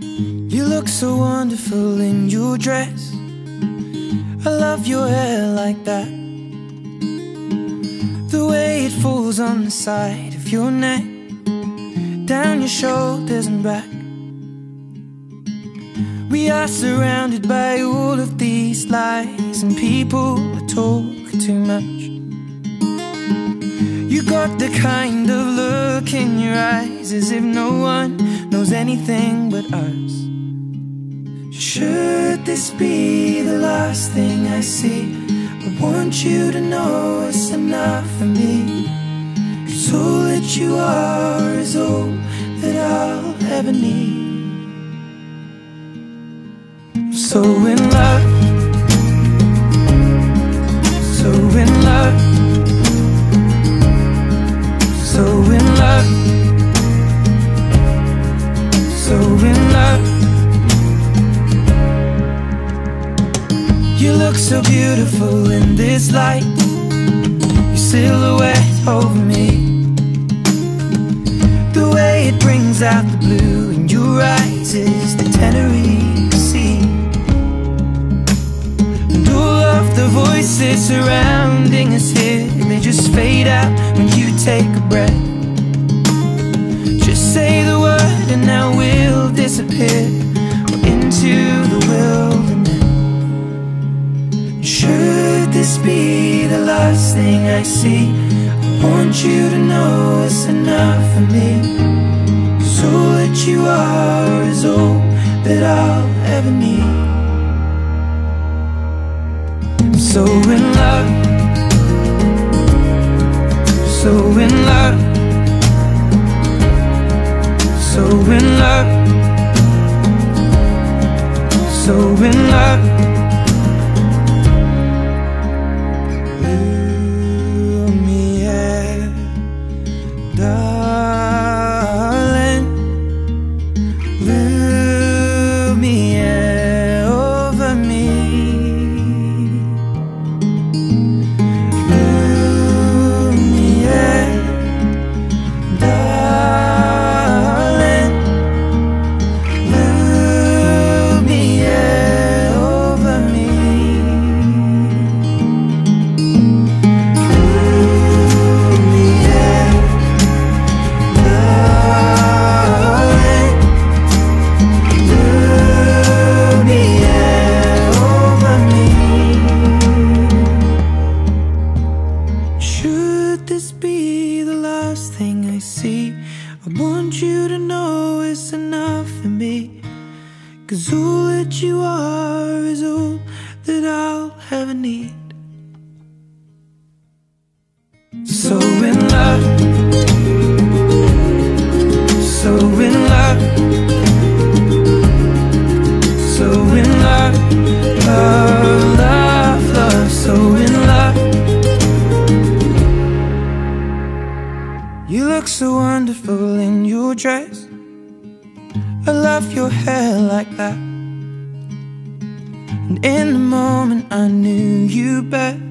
You look so wonderful in your dress. I love your hair like that. The way it falls on the side of your neck, down your shoulders and back. We are surrounded by all of these lies, and people are talking too much. You got the kind of look in your eyes as if no one knows anything but us. Should this be the last thing I see? I want you to know it's enough for me. Cause all that you are is all that I'll ever need. So in love, so beautiful in this light, your silhouette over me. The way it brings out the blue in your eyes is the Tenerife Sea. And all of the voices surrounding us here, they just fade out when you take a breath. Just say the word and now we'll disappear last thing I see? I want you to know it's enough for me. Cause all that you are is all that I'll ever need. I'm so in love, so in love, so in love, so in it's enough for me. Cause all that you are is all that I'll ever need. So in love, so in love, so in love, love, love, love, so in love. You look so wonderful in your dress. Love your hair like that. And in the moment, I knew you best.